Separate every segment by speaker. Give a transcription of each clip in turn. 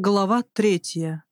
Speaker 1: Глава третья.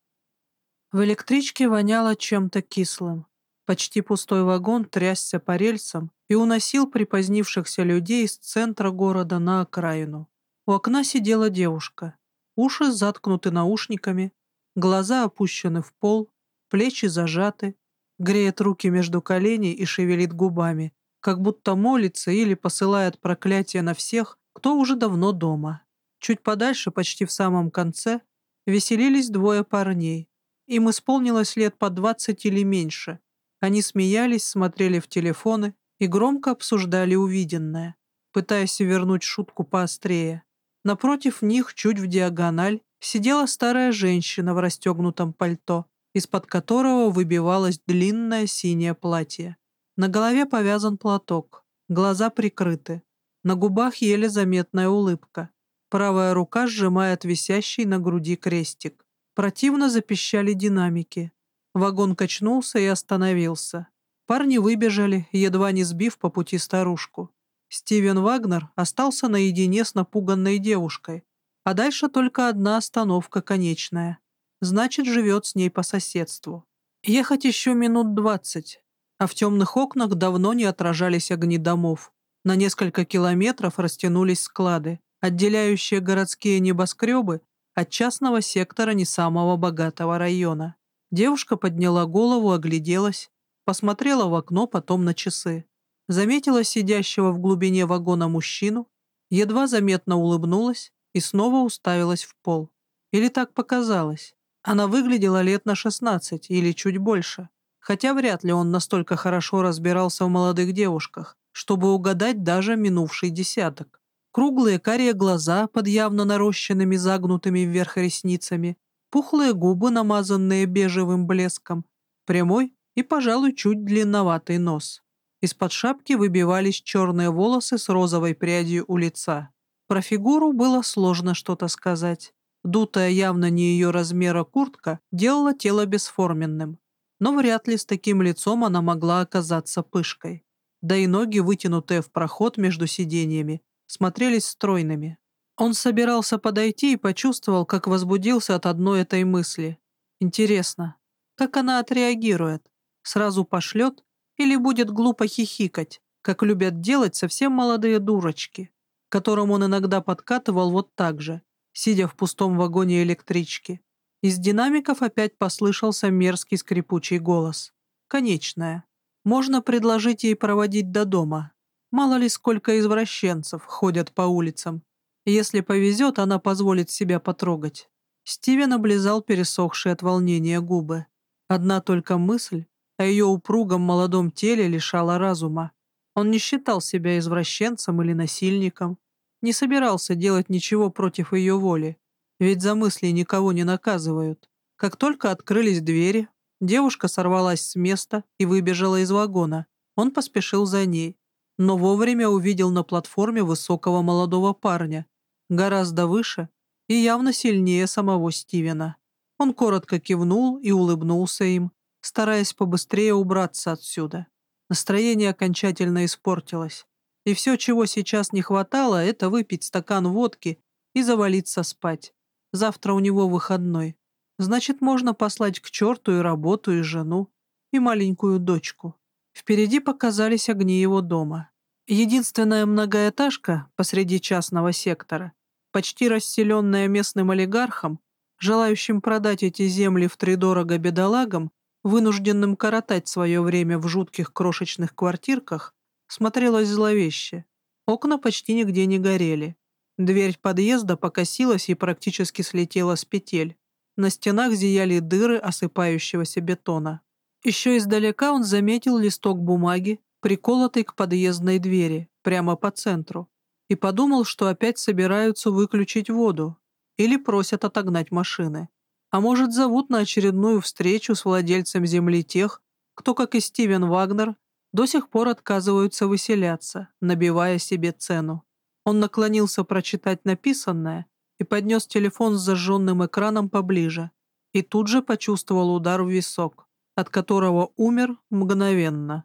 Speaker 1: В электричке воняло чем-то кислым. Почти пустой вагон трясся по рельсам и уносил припозднившихся людей из центра города на окраину. У окна сидела девушка. Уши заткнуты наушниками, глаза опущены в пол, плечи зажаты, греет руки между коленей и шевелит губами, как будто молится или посылает проклятие на всех, кто уже давно дома. Чуть подальше, почти в самом конце, веселились двое парней. Им исполнилось лет по двадцать или меньше. Они смеялись, смотрели в телефоны и громко обсуждали увиденное, пытаясь вернуть шутку поострее. Напротив них, чуть в диагональ, сидела старая женщина в расстегнутом пальто, из-под которого выбивалось длинное синее платье. На голове повязан платок, глаза прикрыты, на губах еле заметная улыбка. Правая рука сжимает висящий на груди крестик. Противно запищали динамики. Вагон качнулся и остановился. Парни выбежали, едва не сбив по пути старушку. Стивен Вагнер остался наедине с напуганной девушкой, а дальше только одна остановка конечная. Значит, живет с ней по соседству. Ехать еще минут двадцать, а в темных окнах давно не отражались огни домов. На несколько километров растянулись склады отделяющие городские небоскребы от частного сектора не самого богатого района. Девушка подняла голову, огляделась, посмотрела в окно, потом на часы. Заметила сидящего в глубине вагона мужчину, едва заметно улыбнулась и снова уставилась в пол. Или так показалось. Она выглядела лет на 16 или чуть больше, хотя вряд ли он настолько хорошо разбирался в молодых девушках, чтобы угадать даже минувший десяток. Круглые карие глаза под явно нарощенными загнутыми вверх ресницами, пухлые губы, намазанные бежевым блеском, прямой и, пожалуй, чуть длинноватый нос. Из-под шапки выбивались черные волосы с розовой прядью у лица. Про фигуру было сложно что-то сказать. Дутая явно не ее размера куртка делала тело бесформенным. Но вряд ли с таким лицом она могла оказаться пышкой. Да и ноги, вытянутые в проход между сиденьями, смотрелись стройными. Он собирался подойти и почувствовал, как возбудился от одной этой мысли. Интересно, как она отреагирует? Сразу пошлет или будет глупо хихикать, как любят делать совсем молодые дурочки, которым он иногда подкатывал вот так же, сидя в пустом вагоне электрички. Из динамиков опять послышался мерзкий скрипучий голос. «Конечная. Можно предложить ей проводить до дома, Мало ли сколько извращенцев ходят по улицам. Если повезет, она позволит себя потрогать. Стивен облизал пересохшие от волнения губы. Одна только мысль о ее упругом молодом теле лишала разума. Он не считал себя извращенцем или насильником, не собирался делать ничего против ее воли, ведь за мысли никого не наказывают. Как только открылись двери, девушка сорвалась с места и выбежала из вагона. Он поспешил за ней но вовремя увидел на платформе высокого молодого парня, гораздо выше и явно сильнее самого Стивена. Он коротко кивнул и улыбнулся им, стараясь побыстрее убраться отсюда. Настроение окончательно испортилось. И все, чего сейчас не хватало, это выпить стакан водки и завалиться спать. Завтра у него выходной. Значит, можно послать к черту и работу, и жену, и маленькую дочку. Впереди показались огни его дома. Единственная многоэтажка посреди частного сектора, почти расселенная местным олигархом, желающим продать эти земли втридорого бедолагам, вынужденным коротать свое время в жутких крошечных квартирках, смотрелась зловеще. Окна почти нигде не горели. Дверь подъезда покосилась и практически слетела с петель. На стенах зияли дыры осыпающегося бетона. Еще издалека он заметил листок бумаги, приколотый к подъездной двери, прямо по центру, и подумал, что опять собираются выключить воду или просят отогнать машины. А может, зовут на очередную встречу с владельцем земли тех, кто, как и Стивен Вагнер, до сих пор отказываются выселяться, набивая себе цену. Он наклонился прочитать написанное и поднес телефон с зажженным экраном поближе, и тут же почувствовал удар в висок от которого умер мгновенно.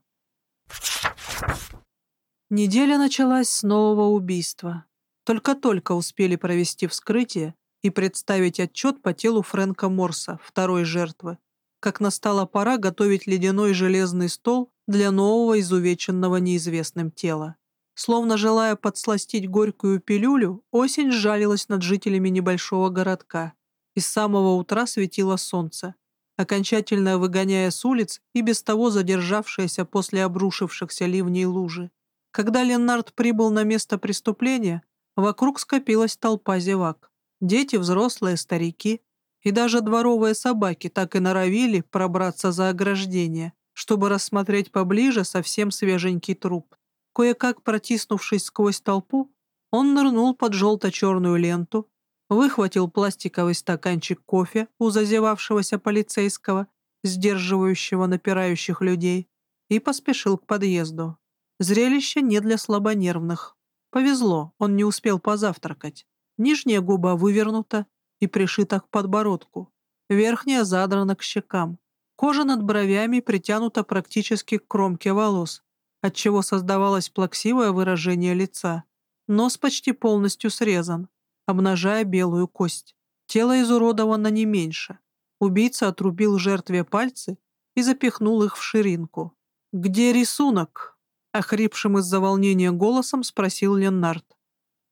Speaker 1: Неделя началась с нового убийства. Только-только успели провести вскрытие, и представить отчет по телу Фрэнка Морса, второй жертвы, как настала пора готовить ледяной железный стол для нового изувеченного неизвестным тела. Словно желая подсластить горькую пилюлю, осень сжалилась над жителями небольшого городка. И с самого утра светило солнце, окончательно выгоняя с улиц и без того задержавшиеся после обрушившихся ливней лужи. Когда Леннард прибыл на место преступления, вокруг скопилась толпа зевак. Дети, взрослые, старики и даже дворовые собаки так и норовили пробраться за ограждение, чтобы рассмотреть поближе совсем свеженький труп. Кое-как протиснувшись сквозь толпу, он нырнул под желто-черную ленту, выхватил пластиковый стаканчик кофе у зазевавшегося полицейского, сдерживающего напирающих людей, и поспешил к подъезду. Зрелище не для слабонервных. Повезло, он не успел позавтракать. Нижняя губа вывернута и пришита к подбородку. Верхняя задрана к щекам. Кожа над бровями притянута практически к кромке волос, отчего создавалось плаксивое выражение лица. Нос почти полностью срезан, обнажая белую кость. Тело изуродовано не меньше. Убийца отрубил жертве пальцы и запихнул их в ширинку. «Где рисунок?» — охрипшим из-за волнения голосом спросил Леннард.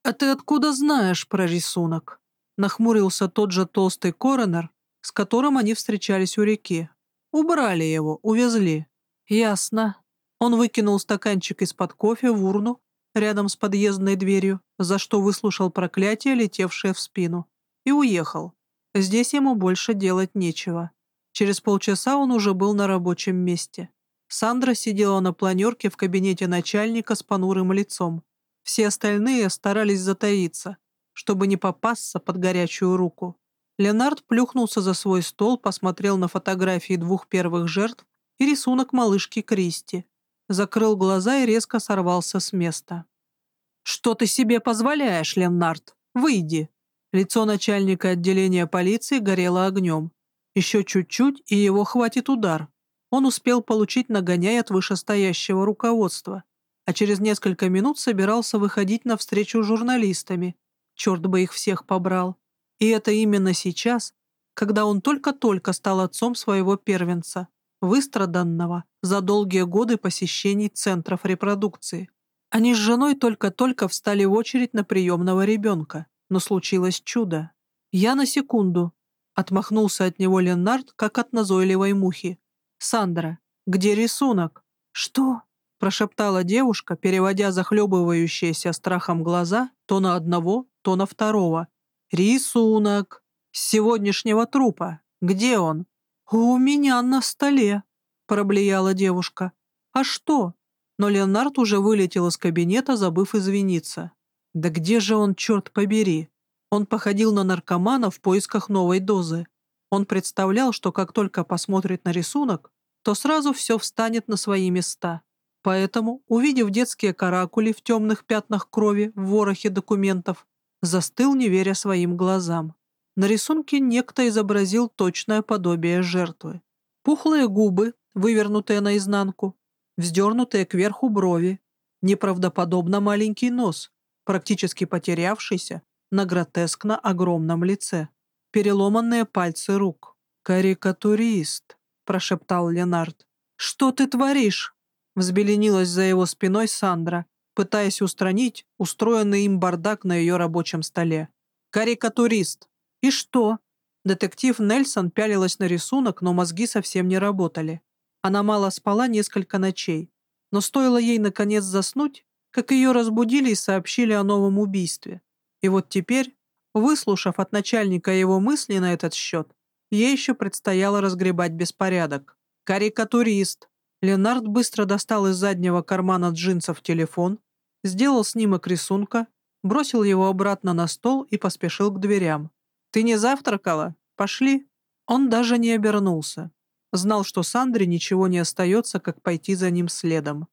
Speaker 1: «А ты откуда знаешь про рисунок?» — нахмурился тот же толстый коронер, с которым они встречались у реки. «Убрали его, увезли». «Ясно». Он выкинул стаканчик из-под кофе в урну рядом с подъездной дверью, за что выслушал проклятие, летевшее в спину, и уехал. Здесь ему больше делать нечего. Через полчаса он уже был на рабочем месте. Сандра сидела на планерке в кабинете начальника с понурым лицом. Все остальные старались затаиться, чтобы не попасться под горячую руку. Леонард плюхнулся за свой стол, посмотрел на фотографии двух первых жертв и рисунок малышки Кристи. Закрыл глаза и резко сорвался с места. «Что ты себе позволяешь, Леннард? Выйди!» Лицо начальника отделения полиции горело огнем. Еще чуть-чуть, и его хватит удар. Он успел получить нагоняй от вышестоящего руководства, а через несколько минут собирался выходить навстречу журналистами. Черт бы их всех побрал. И это именно сейчас, когда он только-только стал отцом своего первенца, выстраданного за долгие годы посещений центров репродукции. Они с женой только-только встали в очередь на приемного ребенка, но случилось чудо. «Я на секунду», — отмахнулся от него Леннард, как от назойливой мухи. «Сандра, где рисунок?» «Что?» — прошептала девушка, переводя захлебывающиеся страхом глаза то на одного, то на второго. «Рисунок! С сегодняшнего трупа! Где он?» «У меня на столе», — проблеяла девушка. «А что?» но Леонард уже вылетел из кабинета, забыв извиниться. Да где же он, черт побери? Он походил на наркомана в поисках новой дозы. Он представлял, что как только посмотрит на рисунок, то сразу все встанет на свои места. Поэтому, увидев детские каракули в темных пятнах крови в ворохе документов, застыл, не веря своим глазам. На рисунке некто изобразил точное подобие жертвы. Пухлые губы, вывернутые наизнанку, вздернутые кверху брови, неправдоподобно маленький нос, практически потерявшийся на гротескно огромном лице, переломанные пальцы рук. «Карикатурист», — прошептал Ленард. «Что ты творишь?» — взбеленилась за его спиной Сандра, пытаясь устранить устроенный им бардак на ее рабочем столе. «Карикатурист! И что?» Детектив Нельсон пялилась на рисунок, но мозги совсем не работали. Она мало спала несколько ночей, но стоило ей наконец заснуть, как ее разбудили и сообщили о новом убийстве. И вот теперь, выслушав от начальника его мысли на этот счет, ей еще предстояло разгребать беспорядок. «Карикатурист!» Ленард быстро достал из заднего кармана джинсов телефон, сделал снимок рисунка, бросил его обратно на стол и поспешил к дверям. «Ты не завтракала? Пошли!» Он даже не обернулся. Знал, что Сандре ничего не остается, как пойти за ним следом.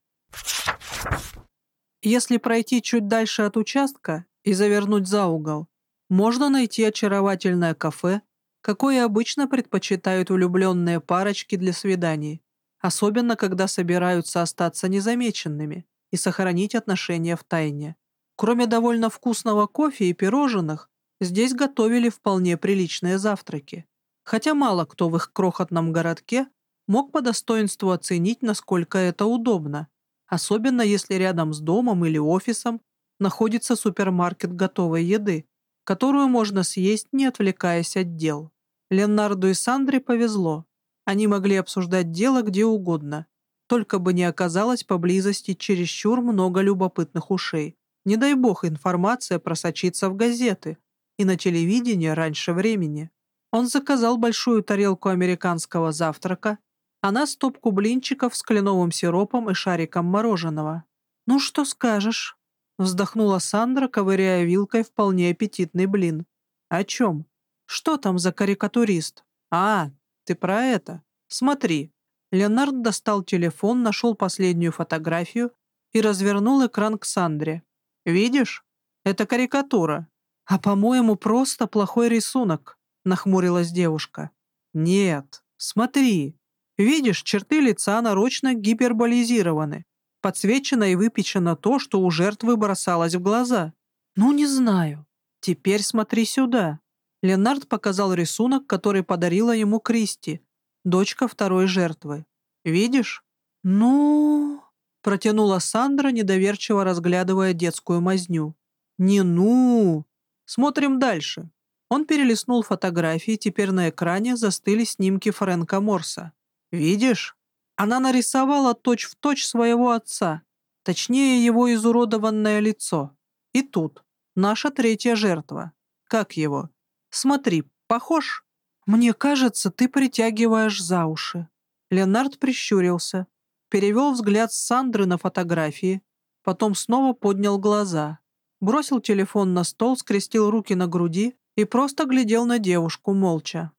Speaker 1: Если пройти чуть дальше от участка и завернуть за угол, можно найти очаровательное кафе, какое обычно предпочитают влюбленные парочки для свиданий, особенно когда собираются остаться незамеченными и сохранить отношения в тайне. Кроме довольно вкусного кофе и пирожных, Здесь готовили вполне приличные завтраки. Хотя мало кто в их крохотном городке мог по достоинству оценить, насколько это удобно, особенно если рядом с домом или офисом находится супермаркет готовой еды, которую можно съесть, не отвлекаясь от дел. Ленарду и Сандре повезло. Они могли обсуждать дело где угодно, только бы не оказалось поблизости чересчур много любопытных ушей. Не дай бог информация просочится в газеты и на телевидение раньше времени. Он заказал большую тарелку американского завтрака, она стопку блинчиков с кленовым сиропом и шариком мороженого. «Ну что скажешь?» — вздохнула Сандра, ковыряя вилкой вполне аппетитный блин. «О чем? Что там за карикатурист? А, ты про это? Смотри». Леонард достал телефон, нашел последнюю фотографию и развернул экран к Сандре. «Видишь? Это карикатура. А, по-моему, просто плохой рисунок», — нахмурилась девушка. «Нет, смотри. Видишь, черты лица нарочно гиперболизированы. Подсвечено и выпечено то, что у жертвы бросалось в глаза. Ну, не знаю. Теперь смотри сюда. Ленард показал рисунок, который подарила ему Кристи, дочка второй жертвы. Видишь? Ну... Протянула Сандра, недоверчиво разглядывая детскую мазню. «Не ну!» «Смотрим дальше». Он перелистнул фотографии, теперь на экране застыли снимки Фрэнка Морса. Видишь? Она нарисовала точь-в-точь точь своего отца, точнее его изуродованное лицо. И тут наша третья жертва. Как его? Смотри, похож? Мне кажется, ты притягиваешь за уши. Леонард прищурился, перевел взгляд Сандры на фотографии, потом снова поднял глаза, бросил телефон на стол, скрестил руки на груди и просто глядел на девушку молча.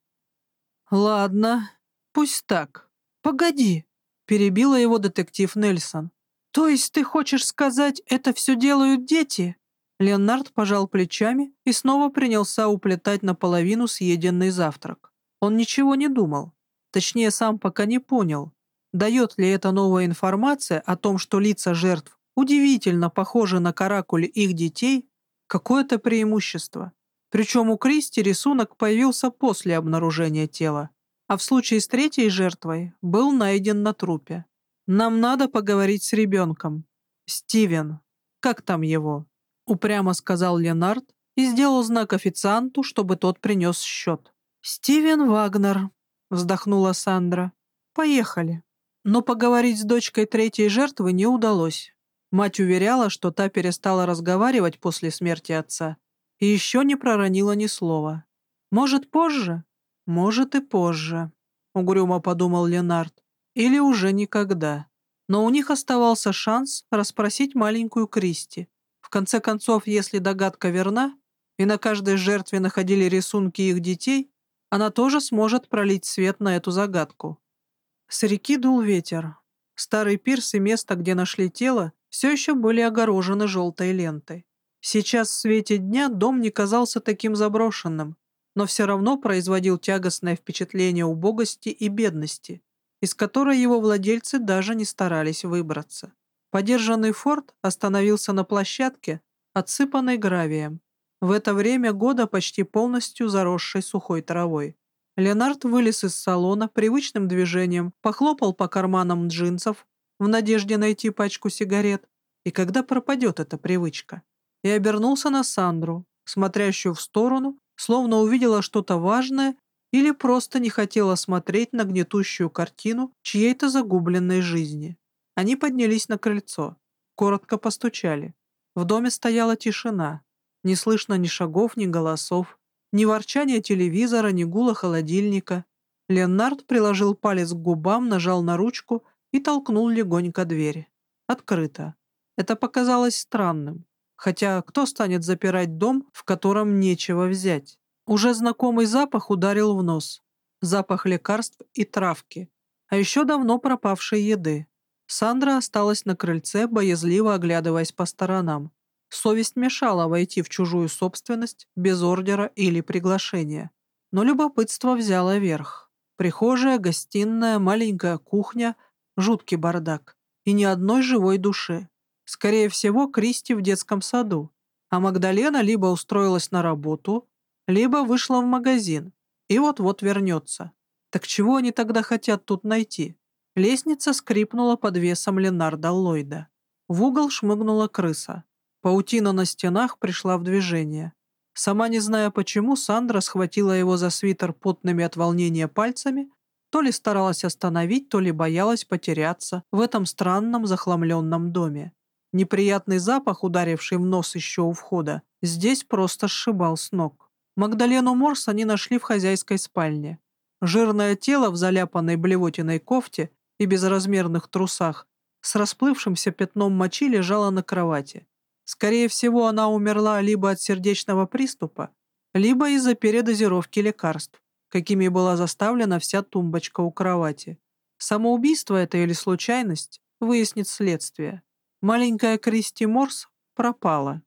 Speaker 1: «Ладно, «Пусть так. Погоди», — перебила его детектив Нельсон. «То есть ты хочешь сказать, это все делают дети?» Леонард пожал плечами и снова принялся уплетать наполовину съеденный завтрак. Он ничего не думал. Точнее, сам пока не понял, дает ли эта новая информация о том, что лица жертв удивительно похожи на каракули их детей, какое-то преимущество. Причем у Кристи рисунок появился после обнаружения тела а в случае с третьей жертвой был найден на трупе. Нам надо поговорить с ребенком. Стивен, как там его? Упрямо сказал Ленард и сделал знак официанту, чтобы тот принес счет. «Стивен Вагнер», — вздохнула Сандра. «Поехали». Но поговорить с дочкой третьей жертвы не удалось. Мать уверяла, что та перестала разговаривать после смерти отца и еще не проронила ни слова. «Может, позже?» «Может, и позже», — угрюмо подумал Ленард. «Или уже никогда». Но у них оставался шанс расспросить маленькую Кристи. В конце концов, если догадка верна, и на каждой жертве находили рисунки их детей, она тоже сможет пролить свет на эту загадку. С реки дул ветер. Старый пирс и место, где нашли тело, все еще были огорожены желтой лентой. Сейчас в свете дня дом не казался таким заброшенным, но все равно производил тягостное впечатление убогости и бедности, из которой его владельцы даже не старались выбраться. Подержанный форт остановился на площадке, отсыпанной гравием, в это время года почти полностью заросшей сухой травой. Леонард вылез из салона привычным движением, похлопал по карманам джинсов в надежде найти пачку сигарет, и когда пропадет эта привычка, и обернулся на Сандру, смотрящую в сторону словно увидела что-то важное или просто не хотела смотреть на гнетущую картину чьей-то загубленной жизни. Они поднялись на крыльцо, коротко постучали. В доме стояла тишина. Не слышно ни шагов, ни голосов, ни ворчания телевизора, ни гула холодильника. Ленард приложил палец к губам, нажал на ручку и толкнул легонько дверь. Открыто. Это показалось странным. Хотя кто станет запирать дом, в котором нечего взять? Уже знакомый запах ударил в нос. Запах лекарств и травки. А еще давно пропавшей еды. Сандра осталась на крыльце, боязливо оглядываясь по сторонам. Совесть мешала войти в чужую собственность без ордера или приглашения. Но любопытство взяло верх. Прихожая, гостиная, маленькая кухня, жуткий бардак. И ни одной живой души. Скорее всего, Кристи в детском саду. А Магдалена либо устроилась на работу, либо вышла в магазин и вот-вот вернется. Так чего они тогда хотят тут найти? Лестница скрипнула под весом Ленарда Ллойда. В угол шмыгнула крыса. Паутина на стенах пришла в движение. Сама не зная почему, Сандра схватила его за свитер потными от волнения пальцами, то ли старалась остановить, то ли боялась потеряться в этом странном захламленном доме. Неприятный запах, ударивший в нос еще у входа, здесь просто сшибал с ног. Магдалену Морс они нашли в хозяйской спальне. Жирное тело в заляпанной блевотиной кофте и безразмерных трусах с расплывшимся пятном мочи лежала на кровати. Скорее всего, она умерла либо от сердечного приступа, либо из-за передозировки лекарств, какими была заставлена вся тумбочка у кровати. Самоубийство это или случайность, выяснит следствие. Маленькая Кристи Морс пропала.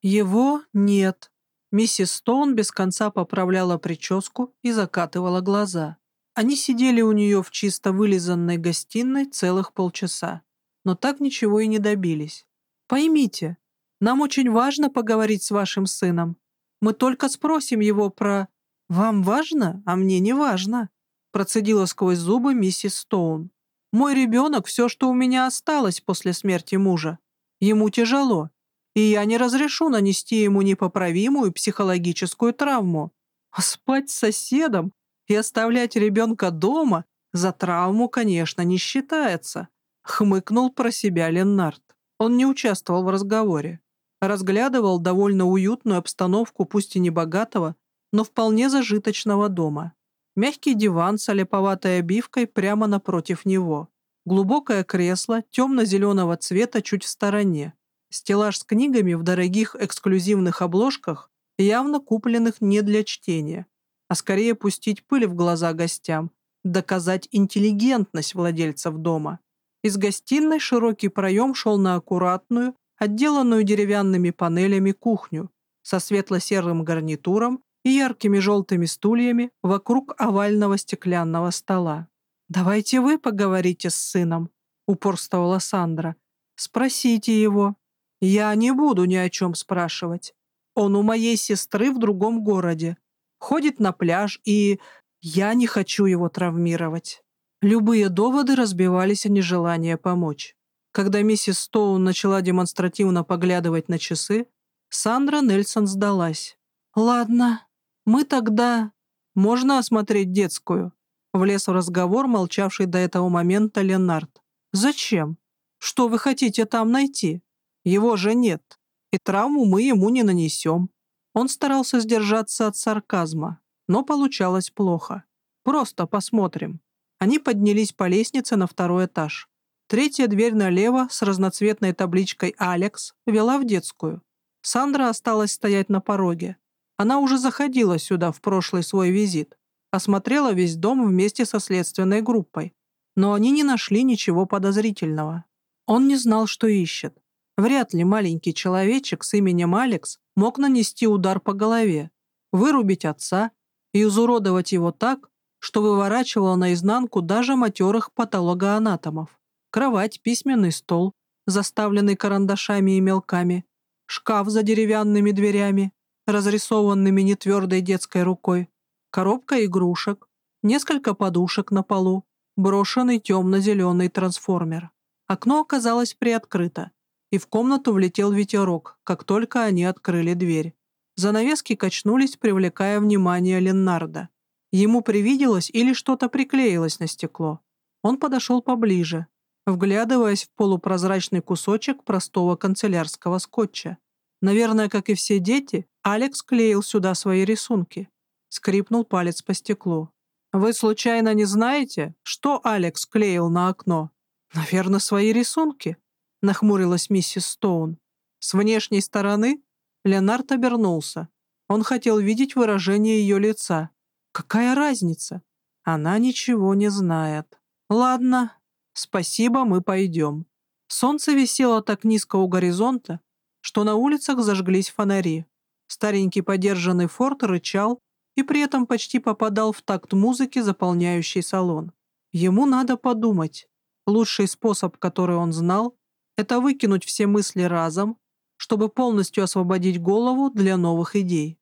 Speaker 1: Его нет. Миссис Стоун без конца поправляла прическу и закатывала глаза. Они сидели у нее в чисто вылизанной гостиной целых полчаса но так ничего и не добились. Поймите, нам очень важно поговорить с вашим сыном. Мы только спросим его про... Вам важно, а мне не важно», процедила сквозь зубы миссис Стоун. «Мой ребенок — все, что у меня осталось после смерти мужа. Ему тяжело, и я не разрешу нанести ему непоправимую психологическую травму. А спать с соседом и оставлять ребенка дома за травму, конечно, не считается. Хмыкнул про себя Леннард. Он не участвовал в разговоре. Разглядывал довольно уютную обстановку, пусть и не богатого, но вполне зажиточного дома. Мягкий диван с олеповатой обивкой прямо напротив него. Глубокое кресло темно-зеленого цвета чуть в стороне. Стеллаж с книгами в дорогих эксклюзивных обложках, явно купленных не для чтения, а скорее пустить пыль в глаза гостям, доказать интеллигентность владельцев дома. Из гостиной широкий проем шел на аккуратную, отделанную деревянными панелями кухню со светло-серым гарнитуром и яркими желтыми стульями вокруг овального стеклянного стола. «Давайте вы поговорите с сыном», — упорствовала Сандра. «Спросите его. Я не буду ни о чем спрашивать. Он у моей сестры в другом городе. Ходит на пляж, и я не хочу его травмировать». Любые доводы разбивались о нежелание помочь. Когда миссис Стоун начала демонстративно поглядывать на часы, Сандра Нельсон сдалась. «Ладно, мы тогда... Можно осмотреть детскую?» Влез в разговор, молчавший до этого момента Ленард. «Зачем? Что вы хотите там найти? Его же нет, и травму мы ему не нанесем». Он старался сдержаться от сарказма, но получалось плохо. «Просто посмотрим». Они поднялись по лестнице на второй этаж. Третья дверь налево с разноцветной табличкой «Алекс» вела в детскую. Сандра осталась стоять на пороге. Она уже заходила сюда в прошлый свой визит. Осмотрела весь дом вместе со следственной группой. Но они не нашли ничего подозрительного. Он не знал, что ищет. Вряд ли маленький человечек с именем Алекс мог нанести удар по голове, вырубить отца и изуродовать его так, что выворачивало наизнанку даже матерых патологоанатомов. Кровать, письменный стол, заставленный карандашами и мелками, шкаф за деревянными дверями, разрисованными нетвердой детской рукой, коробка игрушек, несколько подушек на полу, брошенный темно-зеленый трансформер. Окно оказалось приоткрыто, и в комнату влетел ветерок, как только они открыли дверь. Занавески качнулись, привлекая внимание Леннарда. Ему привиделось или что-то приклеилось на стекло. Он подошел поближе, вглядываясь в полупрозрачный кусочек простого канцелярского скотча. Наверное, как и все дети, Алекс клеил сюда свои рисунки. Скрипнул палец по стеклу. «Вы случайно не знаете, что Алекс клеил на окно?» «Наверное, свои рисунки», — нахмурилась миссис Стоун. С внешней стороны Леонард обернулся. Он хотел видеть выражение ее лица, Какая разница? Она ничего не знает. Ладно, спасибо, мы пойдем. Солнце висело так низко у горизонта, что на улицах зажглись фонари. Старенький подержанный форт рычал и при этом почти попадал в такт музыки, заполняющей салон. Ему надо подумать. Лучший способ, который он знал, это выкинуть все мысли разом, чтобы полностью освободить голову для новых идей.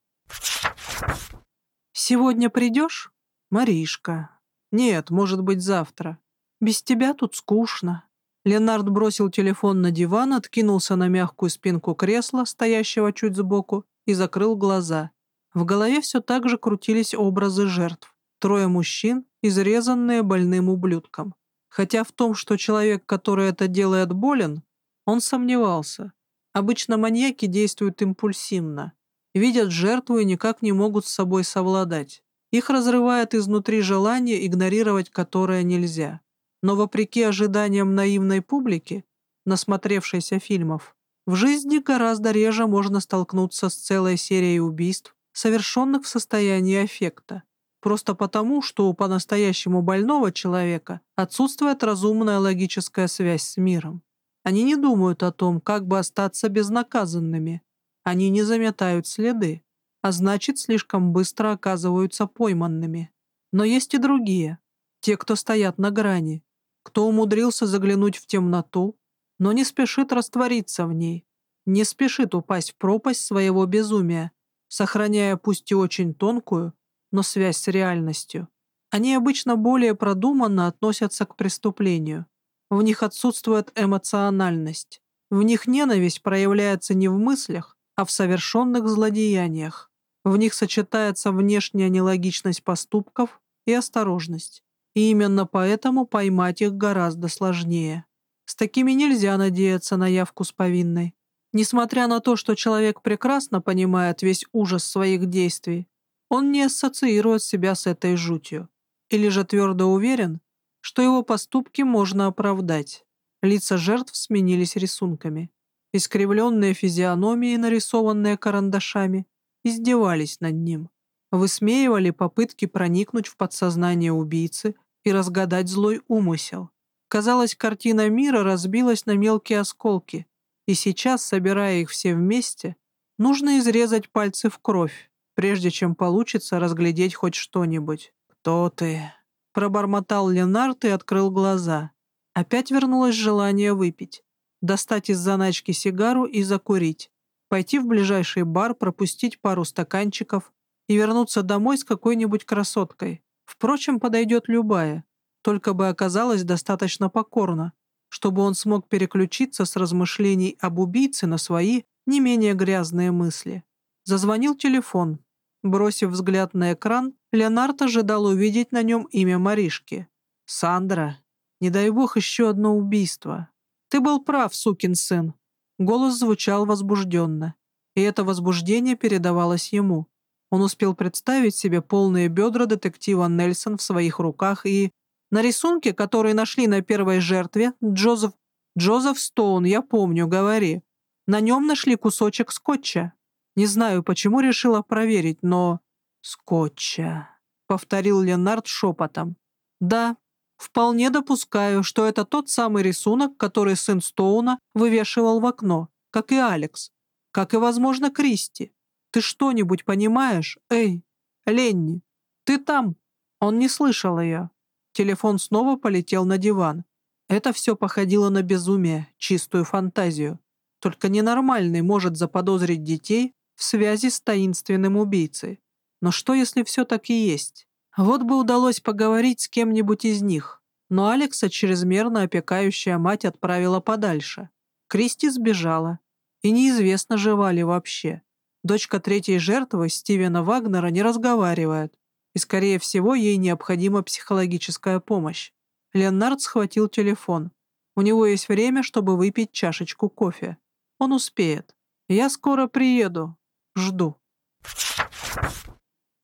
Speaker 1: «Сегодня придешь?» «Маришка». «Нет, может быть, завтра. Без тебя тут скучно». Ленард бросил телефон на диван, откинулся на мягкую спинку кресла, стоящего чуть сбоку, и закрыл глаза. В голове все так же крутились образы жертв. Трое мужчин, изрезанные больным ублюдком. Хотя в том, что человек, который это делает, болен, он сомневался. Обычно маньяки действуют импульсивно. Видят жертву и никак не могут с собой совладать. Их разрывает изнутри желание, игнорировать которое нельзя. Но вопреки ожиданиям наивной публики, насмотревшейся фильмов, в жизни гораздо реже можно столкнуться с целой серией убийств, совершенных в состоянии аффекта. Просто потому, что у по-настоящему больного человека отсутствует разумная логическая связь с миром. Они не думают о том, как бы остаться безнаказанными. Они не заметают следы, а значит, слишком быстро оказываются пойманными. Но есть и другие. Те, кто стоят на грани, кто умудрился заглянуть в темноту, но не спешит раствориться в ней, не спешит упасть в пропасть своего безумия, сохраняя пусть и очень тонкую, но связь с реальностью. Они обычно более продуманно относятся к преступлению. В них отсутствует эмоциональность. В них ненависть проявляется не в мыслях, а в совершенных злодеяниях. В них сочетается внешняя нелогичность поступков и осторожность. И именно поэтому поймать их гораздо сложнее. С такими нельзя надеяться на явку с повинной. Несмотря на то, что человек прекрасно понимает весь ужас своих действий, он не ассоциирует себя с этой жутью. Или же твердо уверен, что его поступки можно оправдать. Лица жертв сменились рисунками. Искривленные физиономии, нарисованные карандашами, издевались над ним. Высмеивали попытки проникнуть в подсознание убийцы и разгадать злой умысел. Казалось, картина мира разбилась на мелкие осколки, и сейчас, собирая их все вместе, нужно изрезать пальцы в кровь, прежде чем получится разглядеть хоть что-нибудь. «Кто ты?» — пробормотал Ленард и открыл глаза. Опять вернулось желание выпить, достать из заначки сигару и закурить, пойти в ближайший бар, пропустить пару стаканчиков и вернуться домой с какой-нибудь красоткой. Впрочем, подойдет любая, только бы оказалась достаточно покорна, чтобы он смог переключиться с размышлений об убийце на свои не менее грязные мысли. Зазвонил телефон. Бросив взгляд на экран, Леонард ожидал увидеть на нем имя Маришки. «Сандра, не дай бог еще одно убийство. Ты был прав, сукин сын». Голос звучал возбужденно, и это возбуждение передавалось ему. Он успел представить себе полные бедра детектива Нельсон в своих руках и на рисунке, который нашли на первой жертве, Джозеф... Джозеф Стоун, я помню, говори. На нем нашли кусочек скотча. Не знаю, почему решила проверить, но... Скотча, повторил Ленард шепотом. Да, вполне допускаю, что это тот самый рисунок, который сын Стоуна вывешивал в окно, как и Алекс, как и, возможно, Кристи. Ты что-нибудь понимаешь? Эй, Ленни, ты там? Он не слышал ее. Телефон снова полетел на диван. Это все походило на безумие, чистую фантазию. Только ненормальный может заподозрить детей в связи с таинственным убийцей. Но что, если все так и есть? Вот бы удалось поговорить с кем-нибудь из них. Но Алекса чрезмерно опекающая мать отправила подальше. Кристи сбежала. И неизвестно, жива ли вообще. Дочка третьей жертвы, Стивена Вагнера, не разговаривает и, скорее всего, ей необходима психологическая помощь. Леонард схватил телефон. У него есть время, чтобы выпить чашечку кофе. Он успеет. Я скоро приеду. Жду.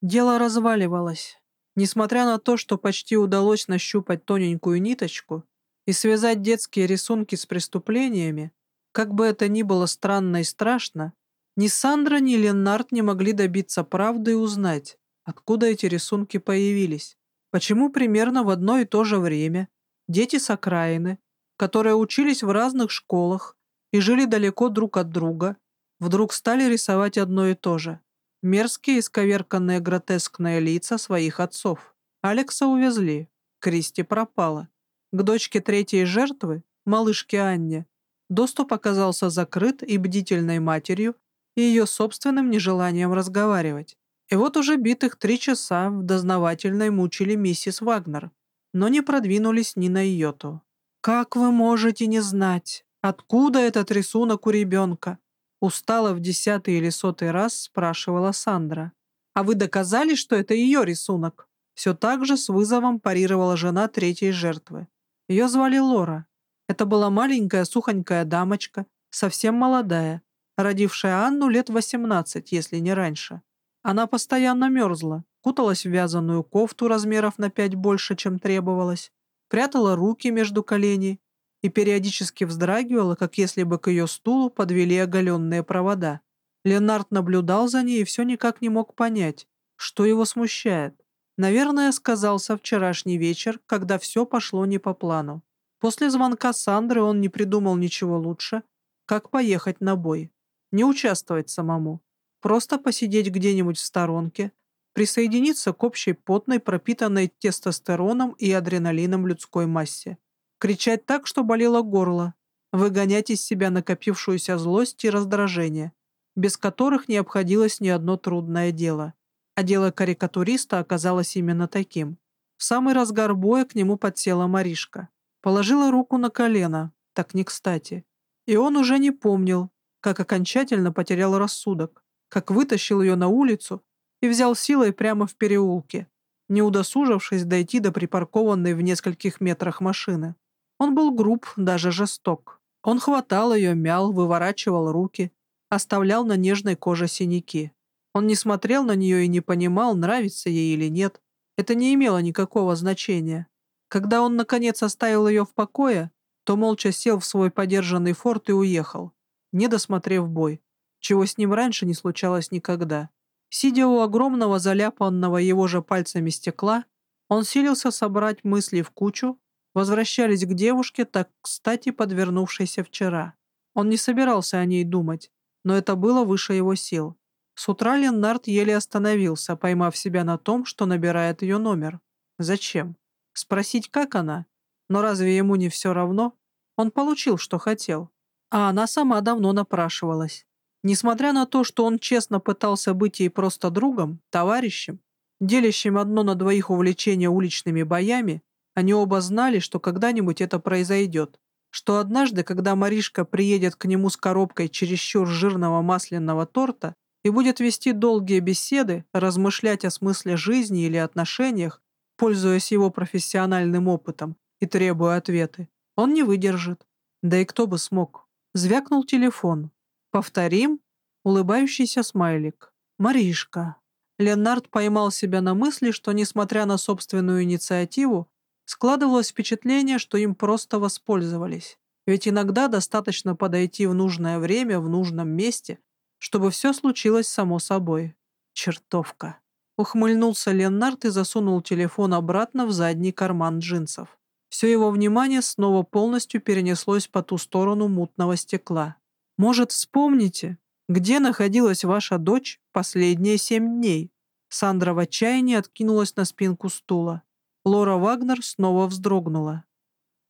Speaker 1: Дело разваливалось. Несмотря на то, что почти удалось нащупать тоненькую ниточку и связать детские рисунки с преступлениями, как бы это ни было странно и страшно, ни Сандра, ни Ленард не могли добиться правды и узнать, Откуда эти рисунки появились? Почему примерно в одно и то же время дети с окраины, которые учились в разных школах и жили далеко друг от друга, вдруг стали рисовать одно и то же? Мерзкие, исковерканные, гротескные лица своих отцов. Алекса увезли. Кристи пропала. К дочке третьей жертвы, малышке Анне, Доступ оказался закрыт и бдительной матерью, и ее собственным нежеланием разговаривать. И вот уже битых три часа в дознавательной мучили миссис Вагнер, но не продвинулись ни на йоту. «Как вы можете не знать, откуда этот рисунок у ребенка?» Устала в десятый или сотый раз спрашивала Сандра. «А вы доказали, что это ее рисунок?» Все так же с вызовом парировала жена третьей жертвы. Ее звали Лора. Это была маленькая сухонькая дамочка, совсем молодая, родившая Анну лет 18, если не раньше. Она постоянно мерзла, куталась в вязаную кофту размеров на пять больше, чем требовалось, прятала руки между коленей и периодически вздрагивала, как если бы к ее стулу подвели оголенные провода. Ленард наблюдал за ней и все никак не мог понять, что его смущает. Наверное, сказался вчерашний вечер, когда все пошло не по плану. После звонка Сандры он не придумал ничего лучше, как поехать на бой. Не участвовать самому. Просто посидеть где-нибудь в сторонке, присоединиться к общей потной, пропитанной тестостероном и адреналином людской массе. Кричать так, что болело горло, выгонять из себя накопившуюся злость и раздражение, без которых не обходилось ни одно трудное дело. А дело карикатуриста оказалось именно таким. В самый разгар боя к нему подсела Маришка. Положила руку на колено, так не кстати. И он уже не помнил, как окончательно потерял рассудок, как вытащил ее на улицу и взял силой прямо в переулке, не удосужившись дойти до припаркованной в нескольких метрах машины. Он был груб, даже жесток. Он хватал ее, мял, выворачивал руки, оставлял на нежной коже синяки. Он не смотрел на нее и не понимал, нравится ей или нет. Это не имело никакого значения. Когда он, наконец, оставил ее в покое, то молча сел в свой подержанный форт и уехал, не досмотрев бой, чего с ним раньше не случалось никогда. Сидя у огромного заляпанного его же пальцами стекла, он силился собрать мысли в кучу, возвращались к девушке, так кстати подвернувшейся вчера. Он не собирался о ней думать, но это было выше его сил. С утра Леннард еле остановился, поймав себя на том, что набирает ее номер. Зачем? Спросить, как она? Но разве ему не все равно? Он получил, что хотел. А она сама давно напрашивалась. Несмотря на то, что он честно пытался быть ей просто другом, товарищем, делящим одно на двоих увлечение уличными боями, они оба знали, что когда-нибудь это произойдет, что однажды, когда Маришка приедет к нему с коробкой чересчур жирного масляного торта и будет вести долгие беседы, размышлять о смысле жизни или отношениях, пользуясь его профессиональным опытом и требуя ответы. Он не выдержит. Да и кто бы смог. Звякнул телефон. Повторим. Улыбающийся смайлик. Маришка. Ленард поймал себя на мысли, что, несмотря на собственную инициативу, складывалось впечатление, что им просто воспользовались. Ведь иногда достаточно подойти в нужное время, в нужном месте, чтобы все случилось само собой. Чертовка. Ухмыльнулся Леннард и засунул телефон обратно в задний карман джинсов. Все его внимание снова полностью перенеслось по ту сторону мутного стекла. «Может, вспомните, где находилась ваша дочь последние семь дней?» Сандра в отчаянии откинулась на спинку стула. Лора Вагнер снова вздрогнула.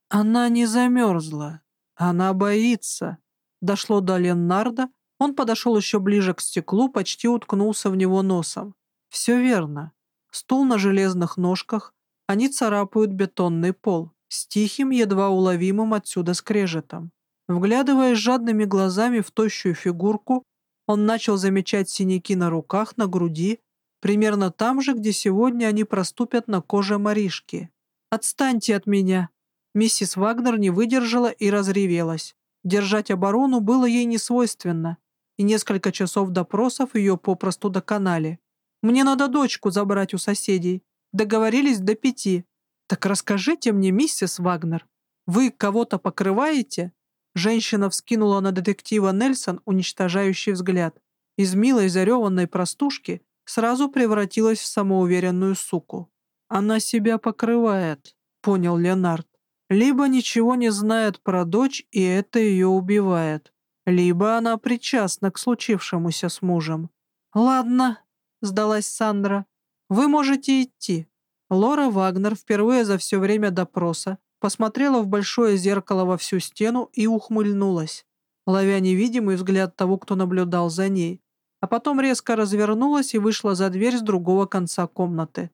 Speaker 1: «Она не замерзла. Она боится». Дошло до Леннарда, он подошел еще ближе к стеклу, почти уткнулся в него носом. Все верно. Стул на железных ножках, они царапают бетонный пол с тихим, едва уловимым отсюда скрежетом. Вглядываясь жадными глазами в тощую фигурку, он начал замечать синяки на руках, на груди, примерно там же, где сегодня они проступят на коже Маришки. «Отстаньте от меня!» Миссис Вагнер не выдержала и разревелась. Держать оборону было ей не свойственно, и несколько часов допросов ее попросту доконали. Мне надо дочку забрать у соседей. Договорились до пяти. Так расскажите мне, миссис Вагнер, вы кого-то покрываете?» Женщина вскинула на детектива Нельсон уничтожающий взгляд. Из милой зареванной простушки сразу превратилась в самоуверенную суку. «Она себя покрывает», — понял Леонард. «Либо ничего не знает про дочь, и это ее убивает, либо она причастна к случившемуся с мужем. Ладно, — сдалась Сандра. «Вы можете идти». Лора Вагнер впервые за все время допроса посмотрела в большое зеркало во всю стену и ухмыльнулась, ловя невидимый взгляд того, кто наблюдал за ней, а потом резко развернулась и вышла за дверь с другого конца комнаты.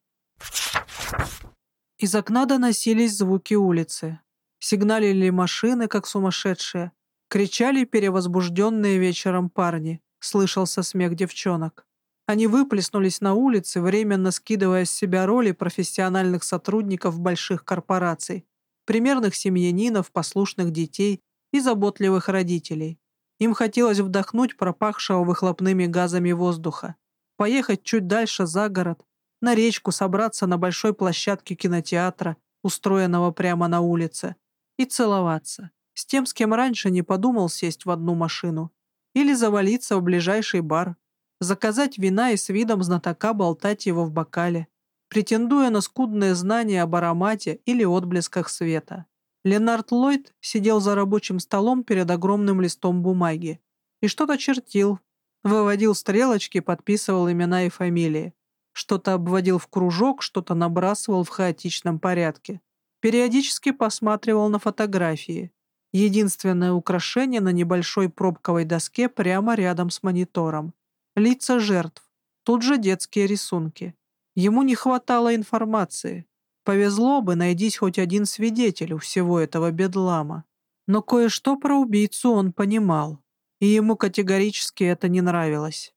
Speaker 1: Из окна доносились звуки улицы. Сигналили машины, как сумасшедшие. Кричали перевозбужденные вечером парни. Слышался смех девчонок. Они выплеснулись на улице, временно скидывая с себя роли профессиональных сотрудников больших корпораций, примерных семьянинов, послушных детей и заботливых родителей. Им хотелось вдохнуть пропахшего выхлопными газами воздуха, поехать чуть дальше за город, на речку собраться на большой площадке кинотеатра, устроенного прямо на улице, и целоваться. С тем, с кем раньше не подумал сесть в одну машину. Или завалиться в ближайший бар. Заказать вина и с видом знатока болтать его в бокале, претендуя на скудные знания об аромате или отблесках света. Ленард Ллойд сидел за рабочим столом перед огромным листом бумаги и что-то чертил, выводил стрелочки, подписывал имена и фамилии. Что-то обводил в кружок, что-то набрасывал в хаотичном порядке. Периодически посматривал на фотографии. Единственное украшение на небольшой пробковой доске прямо рядом с монитором. Лица жертв. Тут же детские рисунки. Ему не хватало информации. Повезло бы, найдись хоть один свидетель у всего этого бедлама. Но кое-что про убийцу он понимал, и ему категорически это не нравилось.